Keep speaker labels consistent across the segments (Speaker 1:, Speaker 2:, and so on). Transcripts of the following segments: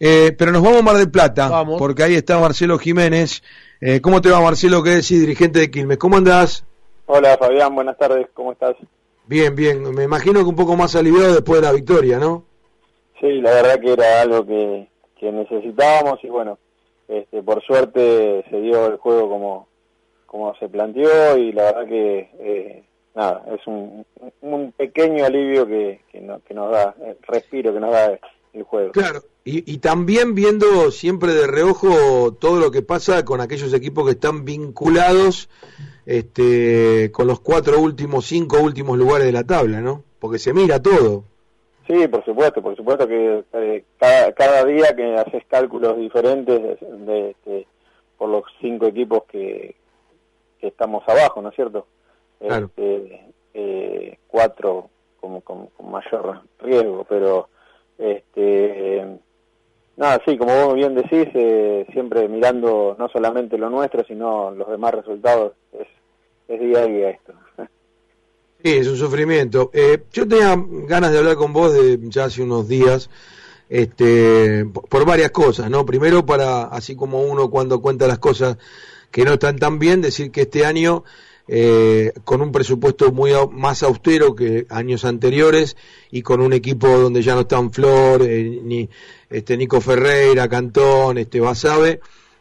Speaker 1: Eh, pero nos vamos a Mar del Plata, porque ahí está Marcelo Jiménez. Eh, ¿Cómo te va, Marcelo? ¿Qué decís, dirigente de Quilmes? ¿Cómo andás?
Speaker 2: Hola, Fabián, buenas tardes, ¿cómo estás?
Speaker 1: Bien, bien. Me imagino que un poco más aliviado después de la victoria, ¿no?
Speaker 2: Sí, la verdad que era algo que, necesitábamos y bueno, este, por suerte se dio el juego como, como se planteó y la verdad que eh, nada, es un, un pequeño alivio que, que, que nos da, el respiro que nos da el juego.
Speaker 1: Claro, y, y, también viendo siempre de reojo todo lo que pasa con aquellos equipos que están vinculados este, con los cuatro últimos, cinco últimos lugares de la tabla, ¿no? Porque se mira todo.
Speaker 2: Sí, por supuesto, por supuesto que eh, cada, cada, día que haces cálculos diferentes de, por los cinco equipos que, que, estamos abajo, ¿no es cierto?
Speaker 1: Claro.
Speaker 2: Este, eh, cuatro como, con mayor riesgo, pero este, nada, sí, como vos bien decís, eh, siempre mirando no solamente lo nuestro, sino los demás resultados, es, es día a día esto.
Speaker 1: Sí, es un sufrimiento. Eh, yo tenía ganas de hablar con vos de ya hace unos días, este, por varias cosas, ¿no? Primero para, así como uno cuando cuenta las cosas que no están tan bien, decir que este año eh, con un presupuesto muy más austero que años anteriores y con un equipo donde ya no están Flor, eh, ni este Nico Ferreira, Cantón, este Basabe,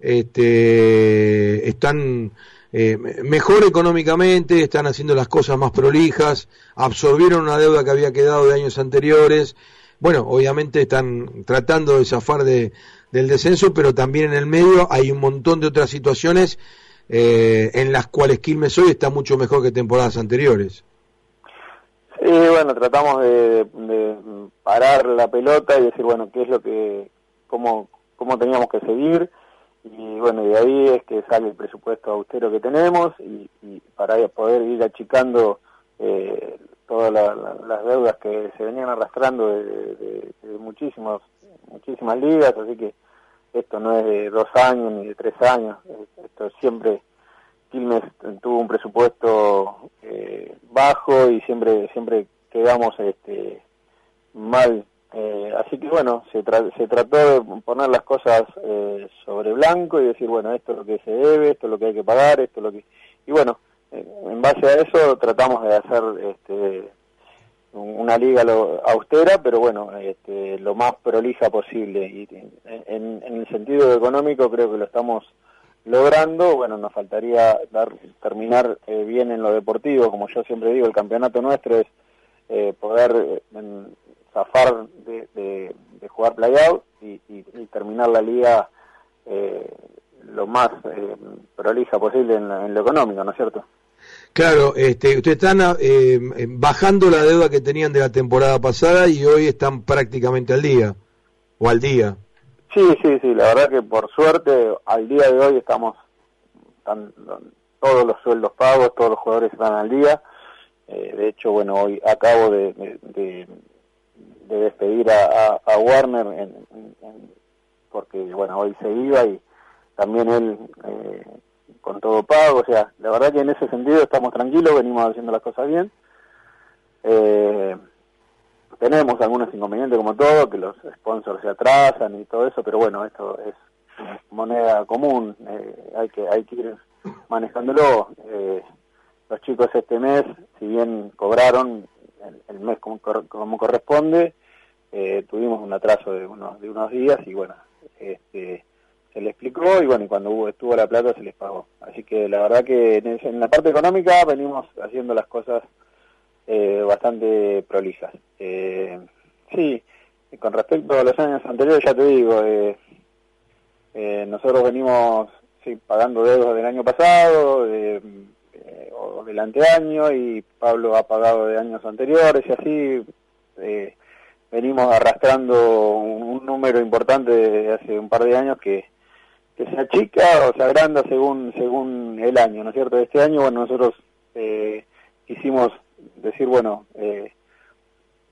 Speaker 1: este, están eh, mejor económicamente, están haciendo las cosas más prolijas, absorbieron una deuda que había quedado de años anteriores. Bueno, obviamente están tratando de zafar de, del descenso, pero también en el medio hay un montón de otras situaciones eh, en las cuales Quilmes hoy está mucho mejor que temporadas anteriores.
Speaker 2: Sí, bueno, tratamos de, parar la pelota y decir, bueno, qué es lo que, cómo, cómo teníamos que seguir y bueno, de ahí es que sale el presupuesto austero que tenemos y, para poder ir achicando eh, todas las deudas que se venían arrastrando de, de, muchísimos, muchísimas ligas, así que esto no es de dos años ni de tres años, esto siempre Quilmes tuvo un presupuesto eh, bajo y siempre siempre quedamos este mal. Eh, así que bueno se, se trató de poner las cosas eh, sobre blanco y decir bueno esto es lo que se debe esto es lo que hay que pagar esto es lo que y bueno en base a eso tratamos de hacer este una liga austera, pero bueno, este, lo más prolija posible. Y en, el sentido económico creo que lo estamos logrando. Bueno, nos faltaría dar, terminar eh, bien en lo deportivo. Como yo siempre digo, el campeonato nuestro es eh, poder eh, zafar de, jugar playout y, y, terminar la liga lo más prolija posible en lo económico, ¿no es cierto?
Speaker 1: Claro, este, ustedes están eh, bajando la deuda que tenían de la temporada pasada y hoy están prácticamente al día, o al día.
Speaker 2: Sí, sí, sí, la verdad que por suerte al día de hoy estamos, todos los sueldos pagos, todos los jugadores están al día. Eh, de hecho, bueno, hoy acabo de, de, despedir a, Warner porque, bueno, hoy se iba y también él... Eh, con todo pago, o sea, la verdad que en ese sentido estamos tranquilos, venimos haciendo las cosas bien. Eh, tenemos algunos inconvenientes como todo, que los sponsors se atrasan y todo eso, pero bueno, esto es moneda común, eh, hay que hay que ir manejándolo. Eh, los chicos este mes, si bien cobraron el, mes como, como corresponde, tuvimos un atraso de unos de unos días y bueno, este se le explicó y bueno, y cuando estuvo la plata se les pagó. Así que la verdad que en, la parte económica venimos haciendo las cosas eh, bastante prolijas. Eh, sí, con respecto a los años anteriores, ya te digo, eh, eh nosotros venimos sí, pagando deudas del año pasado eh, o del anteaño y Pablo ha pagado de años anteriores y así venimos arrastrando un, un número importante de hace un par de años que que se achica o se agranda según según el año, ¿no es cierto? Este año, bueno, nosotros eh, quisimos decir, bueno, eh,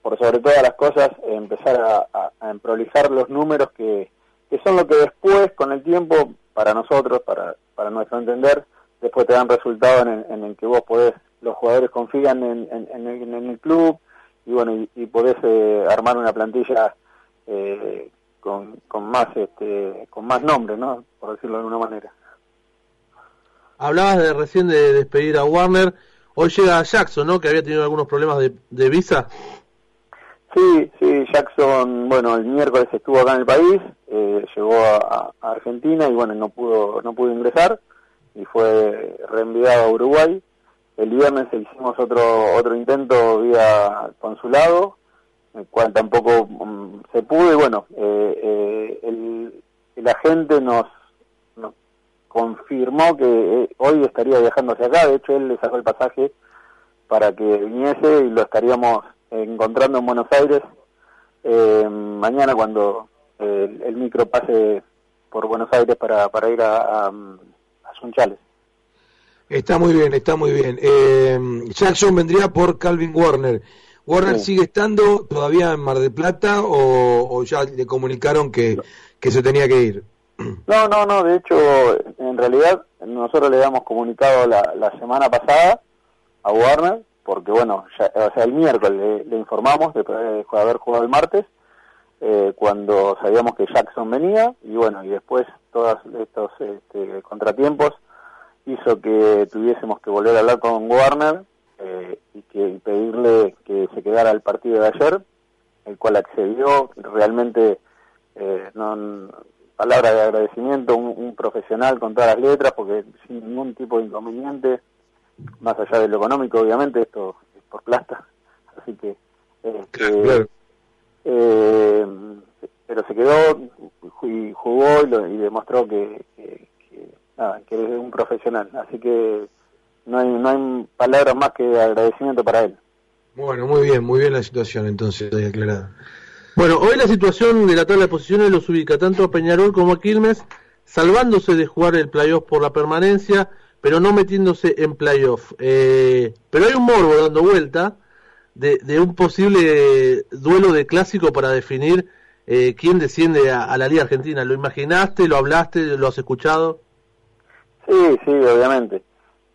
Speaker 2: por sobre todas las cosas, empezar a, a, los números que, que son lo que después, con el tiempo, para nosotros, para, para nuestro entender, después te dan resultado en, el que vos podés, los jugadores confían en, en, en el, club y bueno, y, podés eh, armar una plantilla eh, con, con más este, con más nombre, ¿no? Por decirlo de alguna manera.
Speaker 3: Hablabas de recién de despedir a Warner. Hoy llega Jackson, ¿no? Que había tenido algunos problemas de, de visa.
Speaker 2: Sí, sí, Jackson, bueno, el miércoles estuvo acá en el país, eh, llegó a, a, Argentina y bueno, no pudo, no pudo ingresar y fue reenviado a Uruguay. El viernes hicimos otro, otro intento vía consulado, tampoco um, se pudo y bueno, eh, eh, el, el, agente nos, nos confirmó que eh, hoy estaría viajando hacia acá, de hecho él le sacó el pasaje para que viniese y lo estaríamos encontrando en Buenos Aires eh, mañana cuando el, el, micro pase por Buenos Aires para, para ir a, a, a Sunchales.
Speaker 1: Está muy bien, está muy bien. Eh, Jackson vendría por Calvin Warner. ¿Warner sí. sigue estando todavía en Mar del Plata o, o ya le comunicaron que, que, se tenía que ir?
Speaker 2: No, no, no. De hecho, en realidad nosotros le habíamos comunicado la, la semana pasada a Warner, porque bueno, ya, o sea, el miércoles le, le informamos después de haber jugado el martes, eh, cuando sabíamos que Jackson venía, y bueno, y después todos estos este, contratiempos hizo que tuviésemos que volver a hablar con Warner eh, y que y pedirle que se quedara el partido de ayer, el cual accedió realmente, eh, no, palabra de agradecimiento, un, un, profesional con todas las letras, porque sin ningún tipo de inconveniente, más allá de lo económico, obviamente, esto es por plata, así que... Este, eh, pero se quedó y jugó y, lo, y demostró que, que, que, nada, que es un profesional, así que no hay, no hay palabras más que agradecimiento para él.
Speaker 1: Bueno, muy bien, muy bien la situación entonces, estoy aclarada.
Speaker 3: Bueno, hoy la situación de la tabla de posiciones los ubica tanto a Peñarol como a Quilmes, salvándose de jugar el playoff por la permanencia, pero no metiéndose en playoff. Eh, pero hay un morbo dando vuelta de, de, un posible duelo de clásico para definir eh, quién desciende a, a, la Liga Argentina. ¿Lo imaginaste, lo hablaste, lo has escuchado?
Speaker 2: Sí, sí, obviamente.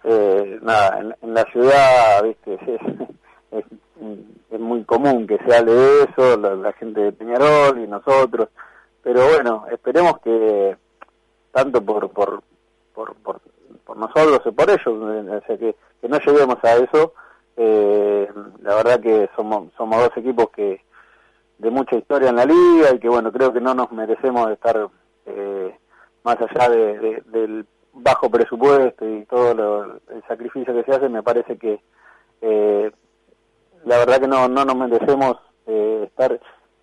Speaker 2: Eh, nada, en, en, la ciudad, viste, es, es, muy común que se hable de eso, la, la, gente de Peñarol y nosotros, pero bueno, esperemos que tanto por por por, por, por nosotros y por ellos, o sea, que, que no lleguemos a eso, eh, la verdad que somos somos dos equipos que de mucha historia en la liga y que bueno, creo que no nos merecemos estar eh, más allá de, de, del bajo presupuesto y todo lo, el sacrificio que se hace, me parece que eh, la verdad que no, no nos merecemos eh, estar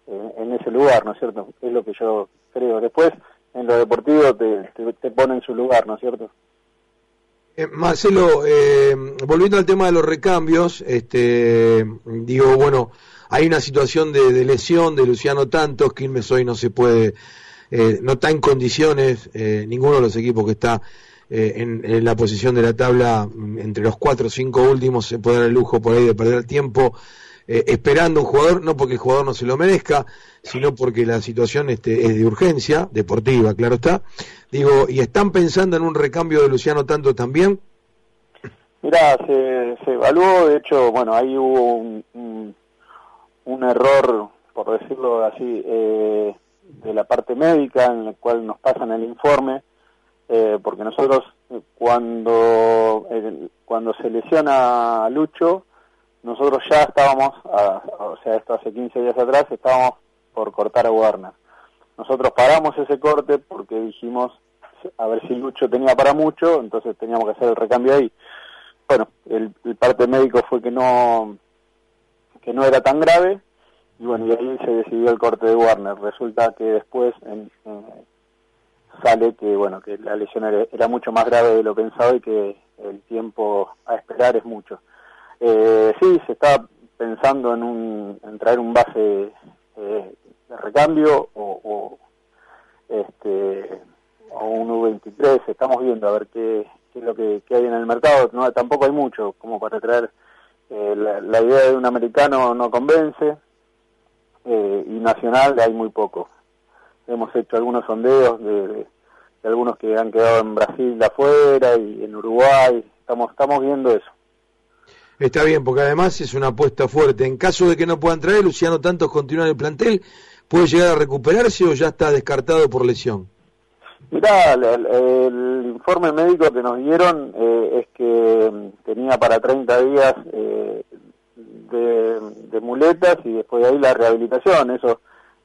Speaker 2: en, ese lugar, ¿no es cierto? Es lo que yo creo. Después, en lo deportivo te, te, te pone en su lugar, ¿no es cierto?
Speaker 1: Eh, Marcelo, eh, volviendo al tema de los recambios, este, digo, bueno, hay una situación de, de lesión de Luciano Tantos, Quilmes hoy no se puede eh, no está en condiciones eh, ninguno de los equipos que está eh, en, en, la posición de la tabla mm, entre los cuatro o cinco últimos se puede dar el lujo por ahí de perder tiempo eh, esperando un jugador, no porque el jugador no se lo merezca, sino porque la situación este, es de urgencia, deportiva, claro está. Digo, ¿y están pensando en un recambio de Luciano Tanto también?
Speaker 2: Mira, se, se evaluó, de hecho, bueno, ahí hubo un, un, un error, por decirlo así, eh, de la parte médica en la cual nos pasan el informe, eh, porque nosotros cuando, cuando se lesiona Lucho, nosotros ya estábamos, a, o sea, esto hace 15 días atrás, estábamos por cortar a Warner. Nosotros paramos ese corte porque dijimos a ver si Lucho tenía para mucho, entonces teníamos que hacer el recambio ahí. Bueno, el, el parte médico fue que no que no era tan grave y bueno, y ahí se decidió el corte de Warner. Resulta que después en, sale que bueno que la lesión era, era, mucho más grave de lo pensado y que el tiempo a esperar es mucho. Eh, sí, se está pensando en, un, en traer un base eh, de recambio o, este o un U23, estamos viendo a ver qué, qué es lo que, que, hay en el mercado, no tampoco hay mucho como para traer eh, la idea de un americano no convence, eh, y nacional hay muy poco. Hemos hecho algunos sondeos de, de, de, algunos que han quedado en Brasil de afuera y en Uruguay. Estamos, estamos viendo eso.
Speaker 1: Está bien, porque además es una apuesta fuerte. En caso de que no puedan traer, Luciano Tantos continúa en el plantel, ¿Puede llegar a recuperarse o ya está descartado por lesión?
Speaker 2: Mirá, el, informe médico que nos dieron eh, es que mm, tenía para 30 días eh, de, muletas y después de ahí la rehabilitación. Eso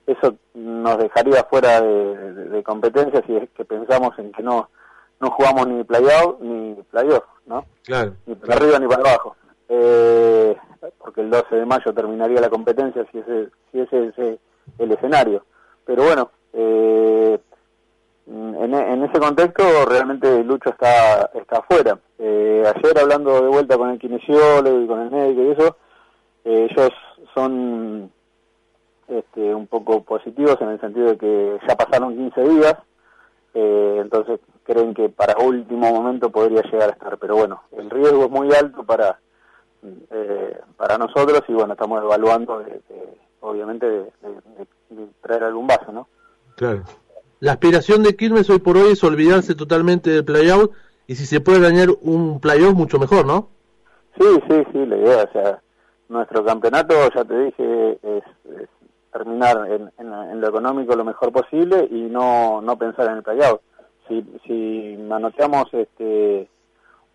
Speaker 2: eso nos dejaría fuera de, competencia si es que pensamos en que no no jugamos ni playoff ni playoff, ¿no?
Speaker 1: Claro.
Speaker 2: Ni para arriba ni para abajo. Eh, porque el 12 de mayo terminaría la competencia si ese si ese es el escenario. Pero bueno, eh, en, en, ese contexto realmente Lucho está está afuera. Eh, ayer hablando de vuelta con el kinesiólogo y con el médico y eso, ellos son este, un poco positivos en el sentido de que ya pasaron 15 días, eh, entonces creen que para último momento podría llegar a estar, pero bueno, el riesgo es muy alto para eh, para nosotros y bueno, estamos evaluando de, obviamente de, traer algún vaso, ¿no?
Speaker 3: Claro. La aspiración de Quilmes hoy por hoy es olvidarse totalmente del playout y si se puede ganar un playoff mucho mejor, ¿no?
Speaker 2: Sí, sí, sí, la idea, o sea, nuestro campeonato, ya te dije, es, terminar en, lo económico lo mejor posible y no, no pensar en el playout. Si, si manoteamos este,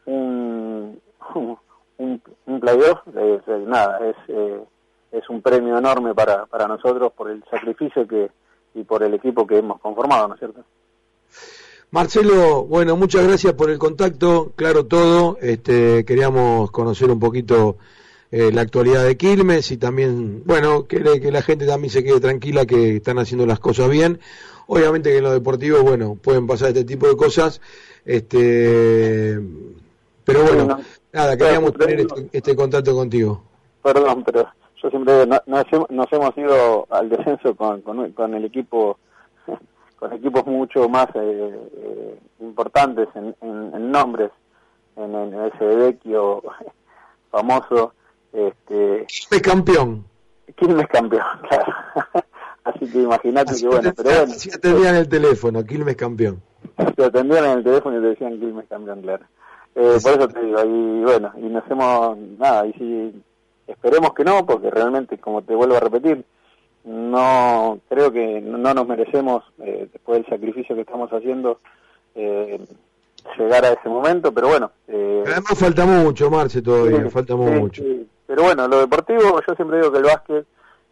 Speaker 2: un, un, un playoff, nada, es, eh, es un premio enorme para, para nosotros por el sacrificio que y por el equipo que hemos conformado, ¿no es cierto?
Speaker 1: Marcelo, bueno, muchas gracias por el contacto, claro todo, este, queríamos conocer un poquito eh, la actualidad de Quilmes y también, bueno, que, que la gente también se quede tranquila que están haciendo las cosas bien. Obviamente que en lo deportivo, bueno, pueden pasar este tipo de cosas, este, pero bueno, nada, queríamos tener este, este, contacto contigo.
Speaker 2: Perdón, pero yo siempre no, nos, hemos ido al descenso con, con, el equipo con equipos mucho más eh, eh, importantes en, en, nombres en, en ese vecchio famoso este,
Speaker 1: es campeón.
Speaker 2: Quilmes campeón, claro. Así que imagínate que bueno, pero bueno.
Speaker 1: Si atendían el teléfono, Quilmes campeón.
Speaker 2: Si atendían en el teléfono y te decían Quilmes campeón, claro. Eh, por eso te digo, y bueno, y no hacemos nada, y si esperemos que no, porque realmente, como te vuelvo a repetir, no creo que no nos merecemos, eh, después del sacrificio que estamos haciendo, eh, llegar a ese momento, pero bueno.
Speaker 1: Eh, Además falta mucho, Marce, todavía, falta mucho.
Speaker 2: Pero bueno, lo deportivo, yo siempre digo que el básquet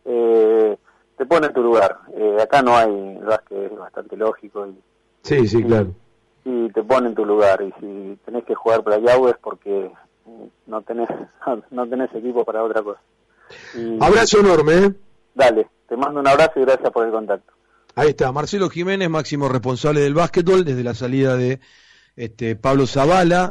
Speaker 2: eh, te pone en tu lugar. Eh, acá no hay, el básquet es bastante lógico. Y,
Speaker 1: sí, sí, claro.
Speaker 2: Y te pone en tu lugar. Y si tenés que jugar para Yahweh es porque no tenés, no tenés equipo para otra cosa.
Speaker 1: abrazo enorme, ¿eh?
Speaker 2: Dale, te mando un abrazo y gracias por el contacto.
Speaker 1: Ahí está, Marcelo Jiménez, máximo responsable del básquetbol desde la salida de este Pablo Zavala.